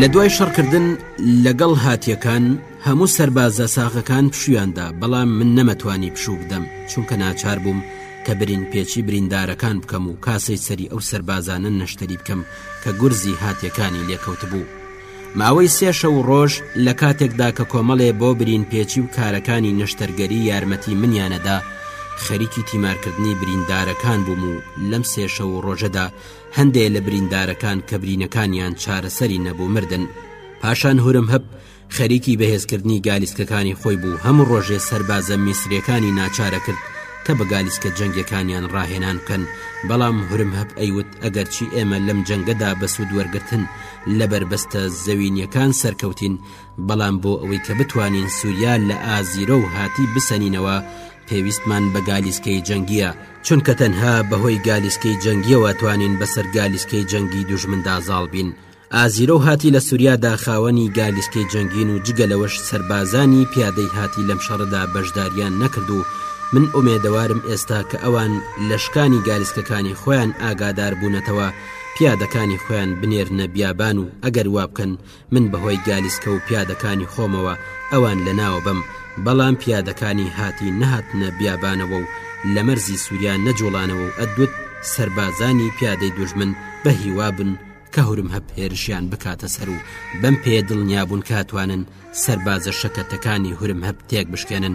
لەدوای شەڕکردن لەگەڵ هاتیەکان هەموو سەربازە ساغەکان پشویاندا بەڵام من نەمەتوانی پشوو بدەم چونکە ناچار بووم کە برین پێچی بریندارەکان بکەم و کاسەی سەری ئەو سەربازانە نەشتەری بکەم کە گورزی هاتیەکانی لێکەوت بوو. ماوەی سێ شەو و ڕۆژ لە کاتێکدا کە کۆمەڵێ بۆ برین پێچی و کارەکانی نەشتەرگەری یارمەتی منیانەدا خەریکی تیمارکردنی بریندارەکان بووم و لەم سێ شەو و ڕۆژەدا هەندێ لە بریندارەکان کە برینەکانیان چارەسەری نەبوو مردن پاشان هورم هەب خەریکی بەهێزکردنی گالیسکەکانی خۆی بوو هەموو ڕۆژێ سەربازە میسرەکانی ناچارە کرد کە بە گالیسکە جەنگەکانیان ڕاهێنان بکەن بەڵام هورم هەب ئەیوت ئەگەرچی ئێمە لەم جەنگەدا بە سوود وەرگتن لە بەربەستە زەوینیەکان سەرکەوتین بەڵام بۆ ئەوەی کە بتوانین سووریا لە ئازیرۆ و هاتی بسەنینەوە پێویستمان بە گالیسکەی جەنگیە چونکە تەنها بەهۆی گالیسکەی جەنگیەوە توانین بەسەر گالیسکەی جەنگی دوژمندا زاڵ بین ئازیرە و هاتی لە سووریادا خاوەنی گالیسکەی جەنگین و جگە لەوەش سربازانی پیادەی هاتی لەم شەڕدا بەشداریان نەکرد و من ئومێدەوارم ئێستا کە ئەوان لە شکانی گالیسکەکانی خۆیان ئاگادار بوونەتەوە پیادەکانی خۆیان بنێرنە بیابان و ئەگەر وابکەن من بەهۆی گالیسکە و پیادەکانی خۆمەوە ئەوان لەناوە بەم بەڵام پیادەکانی هاتی نەهاتنە بیابانەوە و لە مەرزی سوریا نەجوڵانەوە و ئەدوت سەربازانی پیادەی دوژمن بەهیوابن کە هورمهپ هێرشیان بکاتە سەر و بەم پێیە دڵنیابوون کاتوانن سەربازە شەکەتەکانی هورم هەب تێک بشکێنن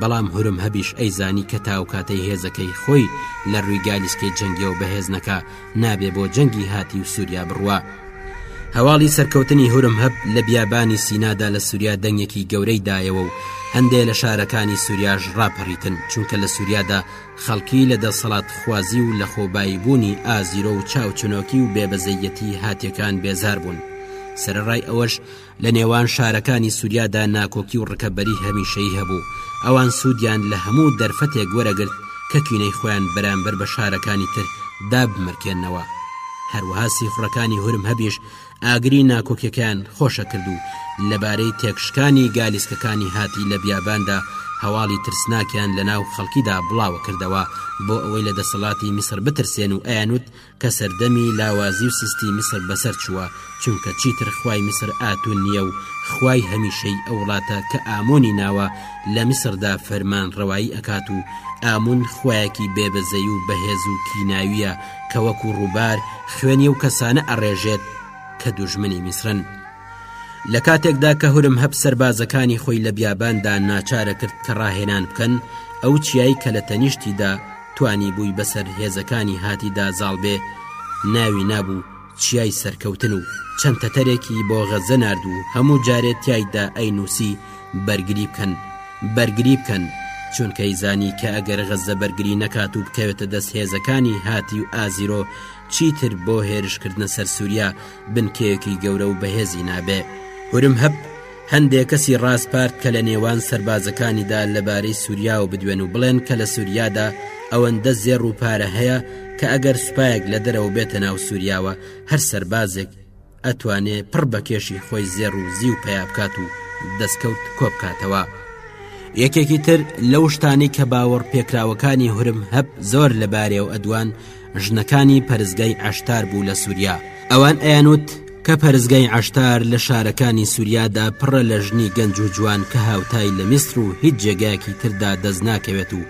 بەڵام هورم هەبیش ئەیزانی کە تاوکاتەی هێزەکەی خۆی لە ڕووی گالیسکەی جەنگیەوە بەهێز نەکا نابێ بۆ جەنگی هاتی و سووریا بڕوە هەواڵی سەرکەوتنی هورم هەب لە بیابانی سینادا لە سووریا دەنگێکی گەورەی دایەوە و هەندێ لە شارەکانی سووریاش ڕاپەڕیتن چونکە لە سووریادا خەڵکی لە دەسەڵات خوازی و لە خۆبایی بوونی ئازیرۆ و چاوچنۆکی و بێبەزەیەتی هاتیەکان بێزار بوون سەرڕای ئەوەش لە نێوان شارەکانی سوریادا ناکۆکی و ڕکەبەری هەمیشەیی هەبوو، ئەوان سوودیان لە هەموو دەرفەتێک وەرەگرت کە کینەی خۆیان بەرامبەر بە شارەکانی تر دابمرکێننەوە. هەروەها سیخوڕەکانی هورمهبیش ئاگری ناکۆکیەکەیان خۆشە کرد و لەبارەی تێکشکانی گالیسکەکانی هاتی لە بیاباندا هەواڵی ترسناکیان لەناو خەڵکیدا بڵاوەکردەوە بۆ ئەوەی لە دەسەڵاتی میسڕ بترسێن و ئەیانوت کە سەردەمی لاوازی و سستی میسر بەسەر چووە چونکە چیتر خوای میسر ئاتون نییە و خوای هەمیشەی ئەو وڵاتە کە ئامۆنی ناوە لە میسردا فەرمان ڕەوایی ئەکات و ئامون خوایەکی بێ بەزەی و بەهێز و کیناویە کە وەکو ڕووبار خوێنی ئەو کەسانە ئەڕێژێت کە دوژمنی میسرن لە کاتێکدا کە هورم هەب سەربازەکانی خۆی لە بیاباندا ناچارە کرد کە ڕاهێنان بکەن ئەو چیای کە لە تەنیشتیدا توانیبووی بەسەر هێزەکانی هادیدا زاڵ بێ ناوی نابوو چیای سەرکەوتن و چەند تەتەرێکی بۆ غەزە نارد و هەموو جارێ تیایدا ئەینووسی بەرگری بکەن بەرگری بکەن چونکەیزانی کە ئەگەر غەزە بەرگری نەکات و بکەوێتە دەست هێزەکانی هاتی و ئازیرۆ چیتر بۆ هێرشکردنە سەر سووریا بنکەیەکی گەورە و بەهێزی نابێ هورمهەب هەندێ کەسی ڕاست پارت کە لە نێوان سەربازەکانیدا لەبارەی سووریاوە بدوێن و بڵێن کە لە سووریادا ئەوەندە زێڕ و پارە هەیە کە ئەگەر سوپایەک لە دەرەوە بێتە ناو سووریاوە هەر سەربازێک ئەتوانێ پڕ بە کێشی خۆی زێڕ و زی و پیا بکات و دەستکەوت کۆبکاتەوە. یەکێکی تر لەو شتانی کە باوەڕ پێکراوەکانی هورم هەب زۆر لەبارەیەوە ئەدوان ژنەکانی پەرستگای عەشتار بوو لە سووریا ئەوان ئەیانوت کە پەرستگای عەشتار لە شارەکانی سووریادا پڕە لە ژنی گەنج و جوان کە هاوتای لە میسر و هیچ جێگایەکی تردا دەست ناکەوێت و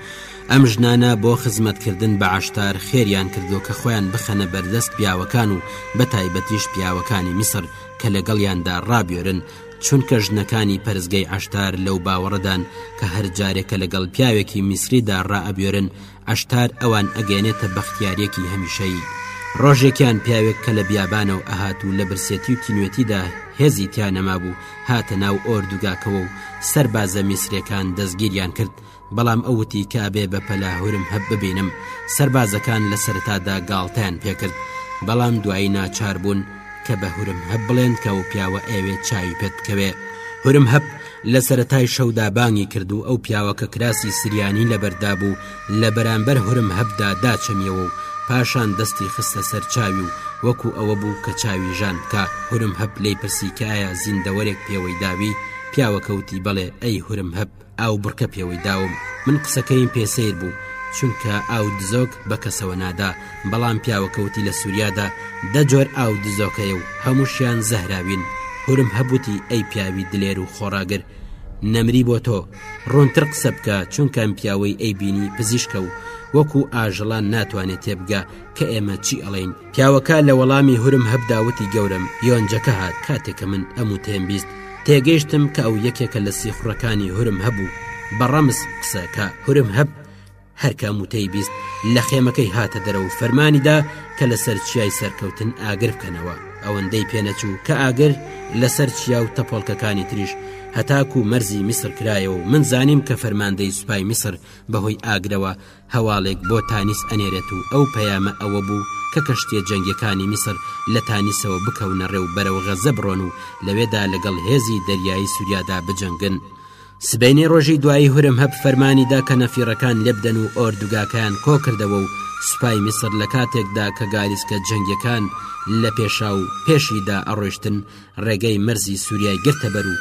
ئەم ژنانە بۆ خزمەتکردن بە عەشتار خێریان کردو کە خۆیان بخەنە بەردەست پیاوەکان و بە تایبەتیش پیاوەکانی میسر کە لەگەڵیاندا ڕابێرن چونکە ژنەکانی پەرستگەی عەشتار لەو باوەڕەدان کە هەر جارێکە لەگەڵ پیاوێکی میسریدا ڕائەبوێرن عەشتار ئەوان ئەگەێنێتە بەختیارێکی هەمیشەیی ڕۆژێکیان پیاوێک کە لە بیابانەوە ئەهات و لە برسێتی و تینوێتیدا هێزی تیا نەمابوو هاتە ناو ئۆردوگاکەوە و سەر بازە میسرەکان دەستگیریان کرد بەڵام ئەوتی کابێ بە پەلاهورم هەب ببینم سربازەکان لە سەرتادا گاڵتەیان پێکرد بەڵام دوایی ناچار بوون کە بە هورم هەب بڵێن کە و پیاوە ئەوێ چاوی پێت بکەوێ هورم هەب لە سەرەتای شەودا بانگی کرد و ئەو پیاوە کە کراسی سریانی لەبەردا بوو لە بەرامبەر هورمهەبدا داچەمییەوە و پاشان دەستی خستە سەر چاوی و وەکو ئەوە بوو کە چاوی ژان بکا، هورمهەب لێی پرسی کە ئایا زیندەوەرێک پێوەی داوی؟ پیاوەکە وتی بەڵێ، ئەی هورمهەب ئاو بڕکە پێوەی داوم، من قسەکەیم پێ سەیر بوو، چونکە ئاو دزۆک بە کەسەوە نادا، بەڵام پیاوەکە وتی لە سووریادا دە جۆر ئاو دزۆکەیە و هەمووشیان زەهراوین هورم هەبووتی ئەی پیاوی دلێر و خۆڕاگر نەمری بۆ تۆ ڕوونتر قسە بکە چونکەم پیاوەی ئەی بینی پزیشکە و وەکو ئاژەڵان ناتوانێت تێبگە کە ئێمە چی ئەڵین پیاوەکە لە وەڵامی هورم هەبداوتی گەورم یۆنجەکە هات کاتێکە من ئەم و تێم بیست تێگەیشتم کە ئەو یەکێکە لە سیخڕەکانی هورم هەبوو بە ڕەمز قسەکە هورم هەب هەرکام وتەی بیست لە خێمەکەی هاتە دەرە و فەرمانیدا کە لەسەر چیای سەرکەوتن ئاگر بکەنەوە ئەوەندەی پێنەچوو کە ئاگر لەسەر چیا و تەپۆڵکەکانی تریش هەتاکو و مەرزی میسر کرایە و من زانیم کە فەرماندەی سوپای میسر بەهۆی ئاگرەوە هەواڵێک بۆ تانیس ئەنێرێت و ئەو پەیامە ئەوە بوو کە کەشتیە جەنگەکانی میسر لە تانیسەوە بکەونە ڕێ و بەرەو غەزە بڕۆن و لەوێدا لەگەڵ هێزی دەریایی سووریادا بجەنگن. سبەینێ ڕۆژی دوایی هورم هەب فەرمانی دا کە نەفیڕەکان لێبدەن و ئۆردوگاکەیان کۆکردەوە و سوپای میسر لە کاتێکدا کە گالیسکە جەنگەکان لە پێشا و پێشیدا ئەڕۆشتن ڕێگەی مەرزی سووریای گرتە بەر و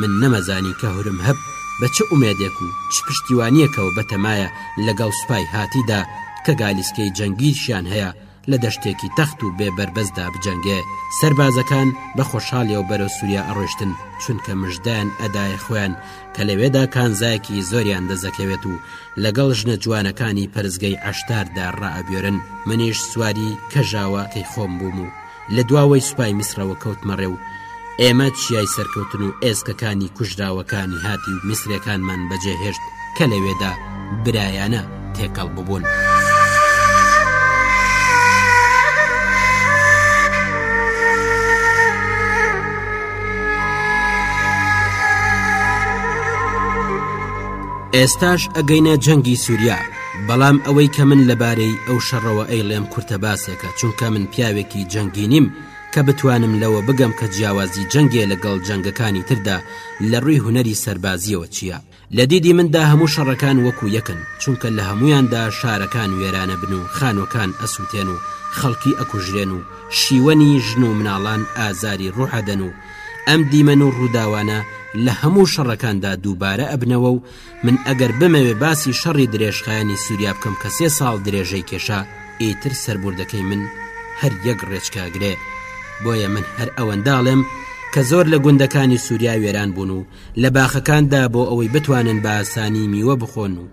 من نەمەزانی کە هورم هەب بە چ ئومێدێک و چ پشتیوانیەکەوە بەتەمایە لەگەڵ سوپای هاتیدا کە گالیسکەی جەنگیشیان هەیە لە دەشتێکی تەخت و بێ بەربەستدا بجەنگێ، سەربازەکان بە خۆشحاڵیەوە بەرەو سوریا ئەڕۆشتن، چونکە مژدەیان ئەدایە خۆیان کە لەوێدا کانزایەکی زۆریان دەسەکەوێت و لەگەڵ ژنە جوانەکانی پەرستگەی عەشتاردا ڕائەبوێرن، منیش سواری کەژاوەکەی خۆم بووم و لە دواوەی سوپای میسرەوە کەوتمە ڕێ و. ئێمە چیای سەرکەوتن و ئێسکەکانی کوژراوەکانی هاتی و میسرەکانمان بەجێهێشت کە لەوێدا برایانە تێکەڵ ببوون. ئێستاش ئەگەینە جەنگی سووریا بەڵام ئەوەی کە من لەبارەی ئەو شەڕەوە ئەیڵێم کورتە باسێکە چونکە من پیاوێکی جەنگی نیم کە بتوانم لەوە بگەم کە جیاوازی جەنگێ لە گەڵ جەنگەکانی تردا لە ڕووی هونەری سەربازیەوە چیە لە دیدی مندا هەموو شەڕەکان وەکو یەکن چونکە لە هەموویاندا شارەکان وێرانە بن و خانوەکان ئەسووتێن و خەڵکی ئەکوژرێن و شیوەنی ژن و مناڵان ئازاری ڕوحەدەن و ئەم دیمەن و ڕووداوانە لە هەموو شەڕەکاندا دووبارە ئەبنەوە و من ئەگەر بمەوێ باسی شەڕی درێژخایەنی سووریا بکەم کە سێ ساڵ درێژەی کێشا ئیتر سەربوردەکەی من هەر یەک ڕێچکاگرێ بۆیە من هەر ئەوەنداڵێم کە زۆر لە گوندەکانی سووریا وێران بوون و لە باخەکاندا بۆ ئەوەی بتوانن باسانی میوە بخۆن و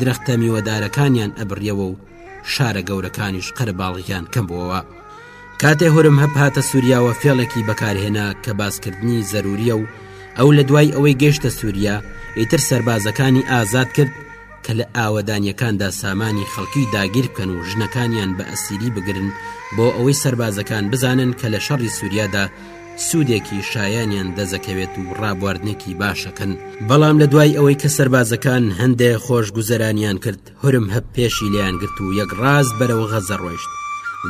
درەختە میوەدارەکانیان ئەبڕیەوە و شارە گەورەکانیش قەرەباڵغیان کەم بووەوە کاتێ هورم هەب هاتە سووریاوە فێڵێکی بەکارهێنا کە باسکردنی زەروریە و ئەو لە دوای ئەوەی گەشتە سووریا ئیتر سربازەکانی ئازاد کرد کە لە ئاوەدانیەکاندا سامانی خەڵکی داگیر بکەن و ژنەکانیان بە ئەسیری بگرن بۆ ئەوەی سربازەکان بزانن کە لە شەڕی سووریادا سوودێکی شایانیان دەزەکەوێت و ڕابواردنێکی باشەکەن بەڵام لە دوای ئەوەی کە سربازەکان هەندێ خۆش گوزەرانیان کرد هورمهب پێشی لێیان گرت و یەک ڕاست بەرەو غەزە ڕۆیشت.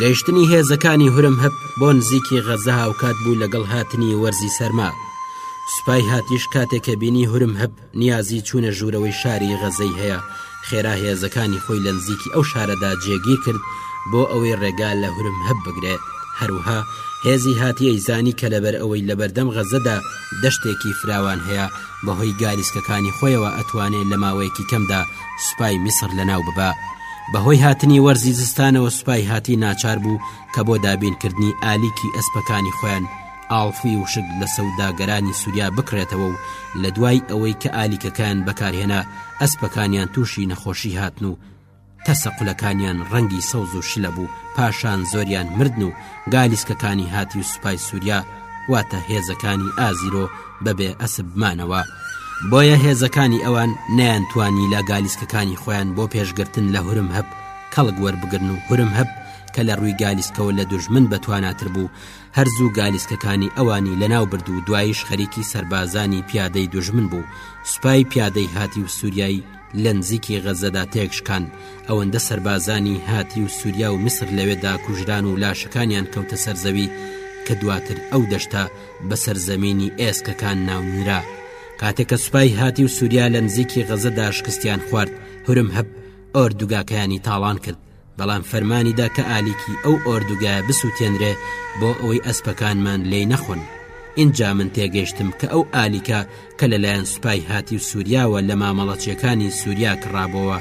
گەیشتنی هێزەکانی هورمهب بۆ نزیکی غەزە هاوکات بوو لەگەڵ هاتنی وەرزی سەرما. سوپای هاتیش کاتێ کە بینی هورمهب نیازی چوونە ژوورەوەی شاری غەزەی هەیە، خێرا هێزەکانی خۆی لە نزیکی ئەو شارەدا جێگیر کرد بۆ ئەوەی ڕێگا لە هورمهب بگرێ. هەروەها هێزی هاتیی زانی کە لەبەر ئەوەی لە بەردەم غەزەدا دەشتێکی فراوان هەیە بەهۆی گالیسکەکانی خۆیەوە ئەتوانێ لە ماوەیەکی کەمدا سوپای میسر لەناو ببا بەهۆی هاتنی وەرزی زستانەوە سوپای هاتی ناچار بوو کە بۆ دابینکردنی ئالیکی ئەسپەکانی خۆیان ئاڵفی وشک لە سەوداگەرانی سووریا بکڕێتەوە و لە دوای ئەوەی کە ئالیکەکان بەکارهێنا ئەسپەکانیان تووشی نەخۆشی هاتن و تەسە قولەکانیان ڕەنگی سەوز و شلە بوو پاشان زۆریان مردن و گالیسکەکانی هاتی و سوپای سووریا واتە هێزەکانی ئازیرۆ بەبێ ئەسپ بمانەوە بۆیە هێزەکانی ئەوان نیان توانی لە گالیسکەکانی خۆیان بۆ پێشگرتن لە هورم هەب کەڵک وەربگرن و هورم هەب کە لە ڕووی گالیسکەوە لە دژمن بەتواناتر بوو هەرزوو گالیسکەکانی ئەوانی لەناو برد و دوایش خەریکی سربازانی پیادەی دژمن بوو سوپای پیادەی هاتی و سووریای لە نزیکی غەزەدا تێکشکان ئەوەندە سربازانی هاتی و سووریا و میسر لەوێدا کوژران و لاشەکانیان کەوتە سەرزەوی کە دواتر ئەو دەشتا بەسەر زەمینی ئێسکەکان ناونرا کاتێک کە سوپای هاتی و سووریا لە نزیکی غەزەدا شکستیان خوارد هورم هەب ئۆردوگاکانی تاڵان کرد بەڵام فەرمانیدا کە ئالیکی ئەو ئۆردوگا بسووتێنرێ بۆ ئەوەی ئەسپەکانمان لێی نەخۆن اینجا من تێگەشتم کە ئەو ئالیکە کە لەلایەن سوپای هاتیو سوریاوە لە مامەڵەچیەکانی سوریا کڕابۆوە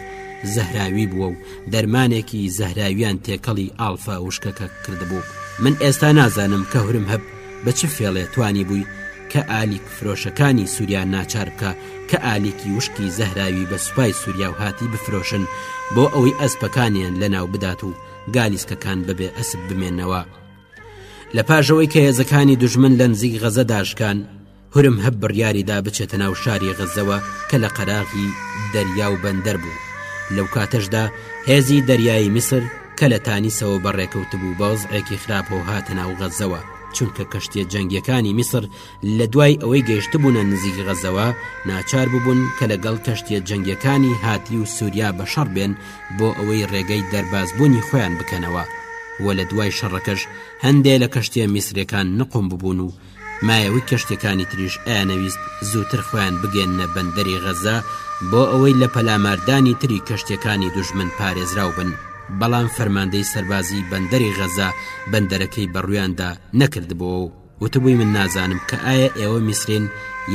زەهراوی بووە و دەرمانێکی زەهراویان تێکەڵی ئاڵفە وشکەکە کردبوو من ئێستا نازانم کە هورم هەب بە چ فێڵێ توانی بووی کە ئالیک فرۆشەکانی سوریان ناچار بکە کە ئالیکی وشکی زەهراوی بە سوپای سووریا و هاتی بفرۆشن بۆ ئەوەی ئەسپەکانیان لەناو بدات و گالیسکەکان بەبێ ئەسب بمێنەوە لە پاژەوەی کە هێزەکانی دژمن لە نزیک غەزە داشکان هورمهب بڕیاری دا بچێتە ناو شاری غەزەوە کە لە قەراغی دەریا و بەندەر بوو لەو کاتەشدا هێزی دەریایی میسر کە لە تانیسەوە بەڕێکەوتبوو بە وەزعێکی خراپ بۆ هاتە ناو غەزەوە چونکە کەشتیە جەنگیەکانی میسر لە دوای ئەوەی گەیشتبوونە نزیک غەزەوە ناچار ببوون کە لەگەڵ کەشتیە جەنگیەکانی هاتی و سووریا بە شەڕ بێن بۆ ئەوەی ڕێگەی دەربازبوونی خۆیان بکەنەوە و لە دوای شەڕەکەش هەندێ لە کەشتیە میسرەکان نقم ببوون و مایەوەی کەشتیەکانی تریش ئەیانەویست زووتر خۆیان بگەێننە بەندەری غەزە بۆ ئەوەی لە پەلاماردانی تری کەشتیەکانی دوژمن پارێزراو بن بەڵام فەرماندەی سەربازی بەندەری غەزە بەندەرەکەی بەڕویاندا نەکردبووەوە و وتبووی من نازانم کە ئایا ئێوە میسرین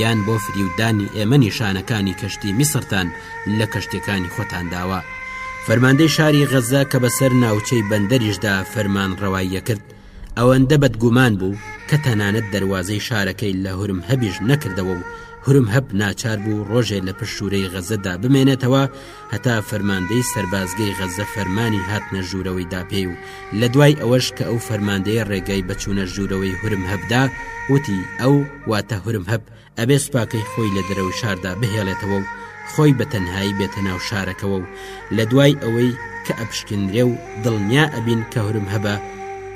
یان بۆ فریودانی ئێمە نیشانەکانی کەشتی میسرتان لە کەشتەکانی خۆتان داوە فەرماندەی شاری غەزە کە بەسەر ناوچەی بەندەریشدا فەرمان ڕەواییە کرد ئەوەندە بەدگومان بوو کە تەنانەت دەروازەی شارەکەی لە هورم هەبیش نەکردەوە و هورم هەب ناچار بوو ڕۆژێ لە پشوورەی غەزەدا بمێنێتەوە هەتا فەرماندەی سەربازگەی غەزە فەرمانی هاتنە ژوورەوەی داپێی و لە دوای ئەوەش کە ئەو فەرماندەیە ڕێگای بەچوونە ژوورەوەی هورم هەبدا وتی ئەو واتە هورم هەب ئەبێ سوپاکەی خۆی لە دەرەوەی شاردا بهێڵێتەوە و خۆی بە تەنهایی بێتە ناو شارەکەەوە و لە دوای ئەوەی کە ئەپشکنرێ و دڵنیا ئەبین کە هورم هەبە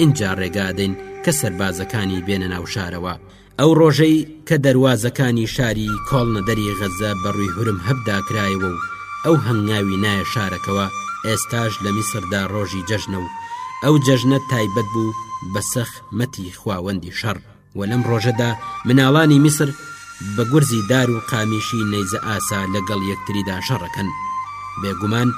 ئینجا ڕێگادەین کە سربازەکانی بێنە ناو شارەوە ئەو ڕۆژەی کە دەواازەکانی شاری کۆڵنەدەری غەزە بەڕووی هورم هەبداکرایەوە و ئەو هەنگاوی نایە شارەکەەوە ئێستاش لە میسردا ڕۆژی جەژنە و ئەو جەژنە تایبەت بوو بە سەخ مەتی خواوەندی شەڕ وە لەم ڕۆژەدا مناڵانی میسر بە گورزی دار و قامیشی نەیزە ئاسا لەگەڵ یەکتریدا شەڕەکەن بێگومان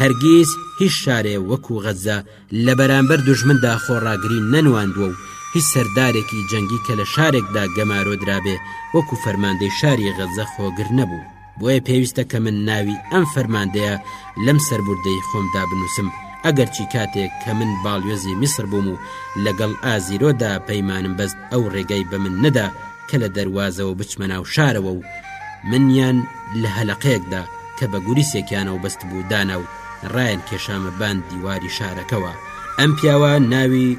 هەرگیز هیچ شارێ وەکو غەزە لە بەرامبەر دژمندا خۆڕاگری نەنواندووە و هیچ سەردارێکی جەنگی کە لە شارێکدا گەمارۆدرابێ وەکو فەرماندەی شاری غەزە خۆگر نەبوو بۆیە پێویستە کە من ناوی ئەم فەرماندەیە لەم سەربوردەی خۆمدا بنووسم ئەگەرچی کاتێک کە من باڵیۆزی میسر بووم و لەگەڵ ئازیرۆدا پەیمانم بەست ئەو ڕێگای بە من نەدا کە لە دەروازەوە بچمە ناو شارەوە و منیان لە هەلقەیەکدا کە بە گوریسێکیانەوە بەست بوو دانا و ڕایەن کێشامە بان دیواری شارەکەەوە ئەم پیاوە ناوی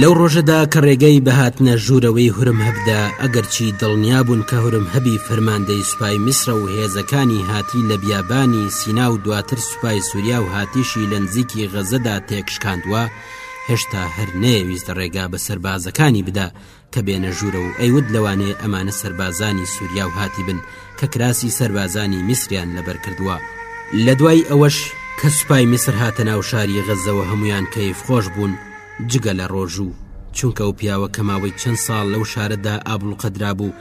لەو ڕۆژەدا کە ڕێگەی بەهاتنە ژوورەوەی هورم هەبدا ئەگەرچی دڵنیا بوون کە هورم هەبی فەرماندەی سوپای میسرە و هێزەکانی هاتی لە بیابانی سینا و دواتر سوپای سووریا و هاتیشی لە نزیکی غەزەدا تێکشکاندووە هێشتا هەر نەیەویست ڕێگا بە سەربازەکانی بدا کە بێنە ژوورە و ئەیوت لەوانەیە ئەمانە سەربازانی سووریا و هاتیبن کە کراسی سەربازانی میسریان لەبەر کردووە لە دوای ئەوەش کە سوپای میسر هاتە ناو شاری غەزەوە هەمویان کەیف خۆش بوون جگە لە ڕۆژوو چونکە و پیاوە کە ماوەی چەند ساڵ لەو شارەدا ئابلوقەدرا بوو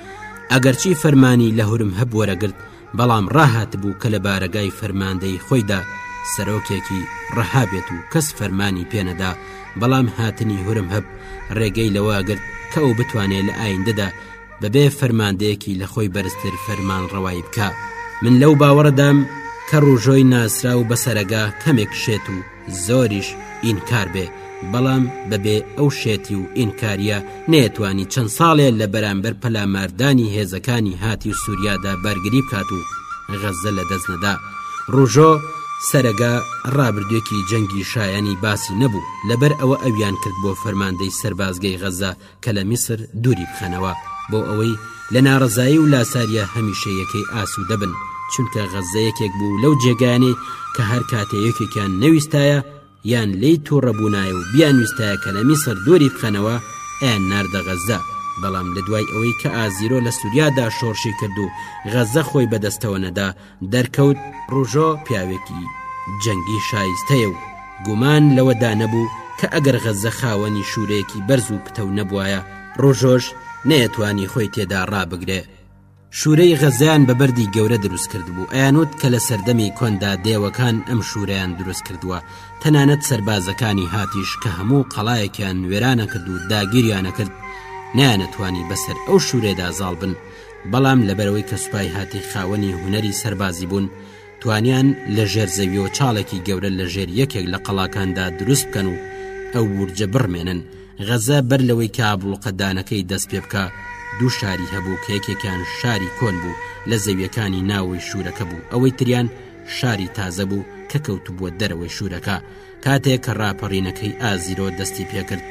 ئەگەرچی فەرمانی لە هورم هەب وەرەگرت بەڵام ڕاهاتبوو کە لە بارەگای فەرماندەی خۆیدا سەرۆکێکی ڕەها بێت و کەس فەرمانی پێنەدا بەڵام هاتنی هورم هەب ڕێگەی لەواگرت کە ئەو بتوانێت لە ئایندەدا بەبێ فەرماندەیەکی لە خۆی بەرزتر فەرمان ڕەوایی بکە من لەو باوەڕدام کە ڕوژۆی ناسرا و بەسەرەگا کەمێک شێت و زۆریش ئینکار بێ بەڵام بەبێ ئەو شێتی و ئینکاریە نێتوانی چەند ساڵێ لە بەرامبەر پەلاماردانی هێزەکانی هاتی و سووریادا بەرگری بکات و غەزە لە دەست نەدا ڕوژۆ سەرەگا ڕابردوێکی جەنگی شایانی باسی نەبوو لەبەر ئەوە ئەویان کرد بۆ فەرماندەی سەربازگەی غەزە کە لە میسر دووری بخەنەوە بۆ ئەوەی لە ناڕزایی و لاساریە هەمیشەیەکەی ئاسوودە بن چونکە غەزە یەکێک بوو لەو جێگانێ کە هەر کاتێ یەکێکیان نەویستایە یان لی تووڕەبوونایە و بیان ویستایە کە لە میسر دووری بخەنەوە ئەیان ناردە غەزە بەڵام لە دوای ئەوەی کە ئازیرۆ لە سووریادا شۆڕشی کرد و غەزە خۆی بەدەستەوە نەدا دەرکەوت ڕوژۆ پیاوێکی جەنگی شایستەیە و گومان لەوەدا نەبوو کە ئەگەر غەزە خاوەنی شوورەیەکی بەرز و پتە و نەبوایە ڕۆژۆش نەیەتوانی خۆی تێدا ڕابگرێ شوورەی غەزیان بە بەردی گەورە دروست کرد بوو ئەیانوت کە لە سەردەمی کۆندا دێوەکان ئەم شوورەیان دروست کردووە تەنانەت سربازەکانی هاتیش کە هەموو قەڵایەکیان وێرانە کرد و داگیریانە کرد نیانەتوانی بەسەر ئەو شوورێدا زاڵ بن بەڵام لەبەرەوەی کە سوپای هاتی خاوەنی هونەری سەربازی بوون توانیان لە ژێر زەویەوە چاڵێکی گەورە لە ژێر یەکێک لە قەڵاکاندا دروست بکەن و ئەو ورجە بڕمێنن غەزە بەر لەوەی کابڵقەدانەکەی دەست پێ بکە دوو شاری هەبوو کە یەکێکیان شاری کۆن بوو لە زەویەکانی ناوەی شوورەکە بوو ئەوەی تریان شاری تازە بوو کە کەوتبووە دەرەوەی شوورەکە کاتێک کە ڕاپەڕینەکەی ئازیرۆ دەستی پێکرد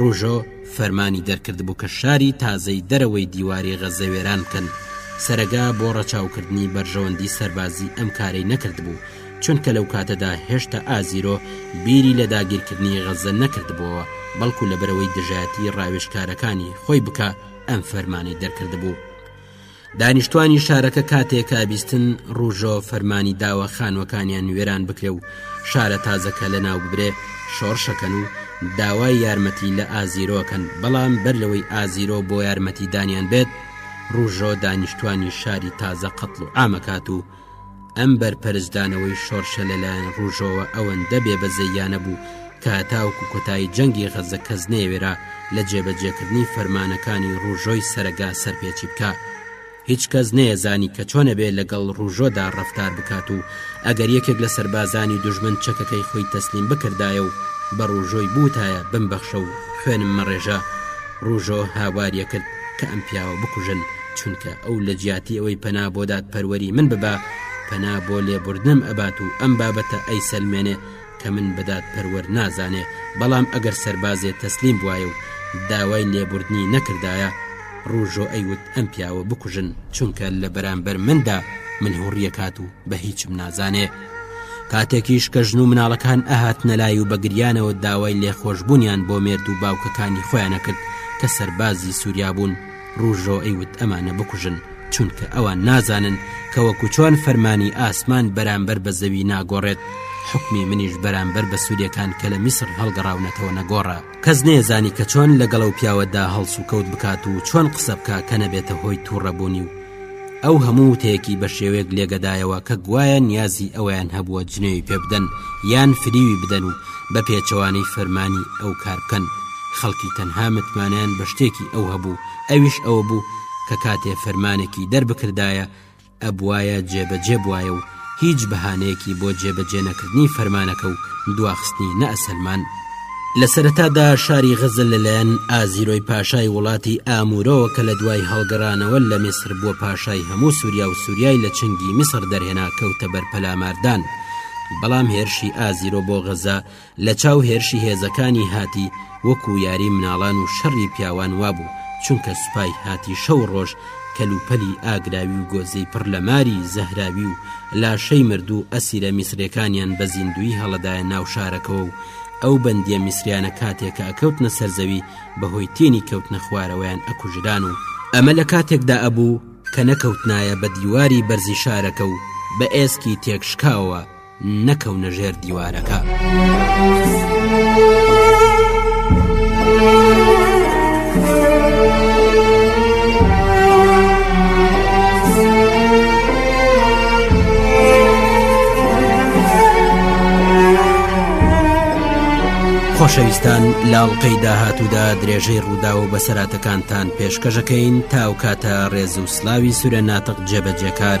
ڕوژۆ فەرمانی دەرکردبوو کە شاری تازەی دەرەوەی دیواری غەزەوێران بکەن سەرەگا بۆ ڕەچاوکردنی بەرژەوەندی سەربازی ئەم کارەی نەکردبوو چونکە لەو کاتەدا هێشتا ئازیرۆ بیری لە داگیرکردنی غەزە نەکردبووەوە بەڵکو لەبەرەوەی دژایەتی ڕاوێشکارەکانی خۆی بکە ئەم فەرمانی دەرکردبوو دانیشتوانی شارەکە کاتێک کە ئەبیستن ڕوژۆ فەرمانی داوە خانوەکانیان وێران بکرێ و شارە تازەکە لە ناو ببرێ شۆڕشەکەن و داوای یارمەتی لە ئازیرۆکەن بەڵام بەر لەوەی ئازیرۆ بۆ یارمەتیدانیان بێت ڕوژۆ دانیشتوانی شاری تازە قەتڵ و ئامەکات و ئەم بەرپەرچدانەوەی شۆرشە لەلایەن ڕژۆوە ئەوەندە بێ بەزەیانە بوو کە تاوکو کۆتایی جەنگی غەزە کەس نەیەوێرا لە جێبەجێکردنی فەرمانەکانی ڕژۆی سەرەگا سەرپێچی بکە هیچ کەس نەیەزانی کە چۆنە بێ لەگەڵ ڕژۆدا ڕفتار بکات و ئەگەر یەکێک لە سەربازانی دژمن چەکەکەی خۆی تەسلیم بکردایە و بە ڕژۆی بوتایە بمبەخشە و خوێنم مەڕێژە ڕژۆ هاواریە کرد کە ئەم پیاوە بکوژن چونکە ئەو لە جیاتی ئەوەی پەنا بۆ دادپەروەری من ببا پەنا بۆ لێبوردنم ئەبات و ئەم بابەتە ئەی سەلمێنێ کە من بەدات پەروەەر نازانێ بەڵام ئەگەر سەربازێ تەسلیم بواە و داوای لێبوردنی نەکردایە ڕوژۆ ئەیوت ئەم پیاوە بکوژن چونکە لە بەرامبەر مندا من هوڕیەکات و بە هیچم نازانێ کاتێکیش کە ژن و مناڵەکان ئەهات نەلای و بەگریانەوە داوای لێخۆشببوونیان بۆ مێرد و باوکەکانی خۆیانە کرد کە سەربازی سووریا بوون ڕوژۆ ئەیوت ئەمانە بکوژن چونکە ئەوان نازانن کە وەکو چۆن فەرمانی ئاسمان بەرامبەر بە زەوی ناگۆڕێت حکمی منیش بەرامبەر بە سوورەکان کە لە میسر هەڵگەڕاونەتەوە نەگۆڕە کەس نێزانی کە چۆن لەگەڵ و پیاوەدا هەڵسوکەوت بکات و چۆن قسە بک کە نەبێتە هۆی تووڕەبوونی و ئەو هەموو وتەیەکی بە شێوەیەک لێگەدایەوە کە گوایە نیازی ئەویان هەبووە جنێوی پێ بدەن یان فریوی بدەن و بە پێچەوانەی فەرمانی ئەو کار بکەن خەڵکی تەنها متمانیان بە شتێکی ئەو هەبوو ئەویش ئەوە بوو کە کاتێ فەرمانێکی دەربکردایە ئەبوایە جێبەجێ بواە و هیچ بەهانەیەکی بۆ جێبەجێ نەکردنی فەرمانەکە و دواخستنی نەئەسەلمان. لە سەرەتادا شاری غەزە لە لایەن ئازیرۆی پاشای وڵاتی ئاموورەوە کە لە دوای هەڵگەڕانەوە لە میسر بووە پاشای هەموو سووریا و سووریای لە چنگی میسر دەرهێنا کەوتە بەر پەلاماردان بەڵام هێرشی ئازیرۆ بۆ غەزە لە چاو هێرشی هێزەکانی هاتی وەکو یاری مناڵان و شەڕی پیاوان وابوو چونکە سوپای هاتی شەو ڕۆژ کەلوپەلی ئاگراوی و گۆزەی پڕ لە ماری زەهراوی و لاشەی مردوو ئەسیرە میسرێکانیان بە زیندووی هەڵەدایە ناو شارەکەوە و ئەو بەندیە میسریانە کاتێ کە ئەکەوتنە سەرزەوی بە هۆی تینی کەوتنە خوارەوەیان ئەکوژران و ئەمە لە کاتێکدا ئەبوو کە نەکەوتنایە بە دیواری بەرزی شارەکە و بە ئێسکی تێک شکاوەوە نەکەونە ژێر دیوارەکە. خۆشەویستان لاڵقەی داهاتوودا درێژەی ڕوودا و بەسەراتەکانتان پێشکەشەکەین تاو کاتە ڕێز و سلاوی سورە ناتەق جێبەجێکار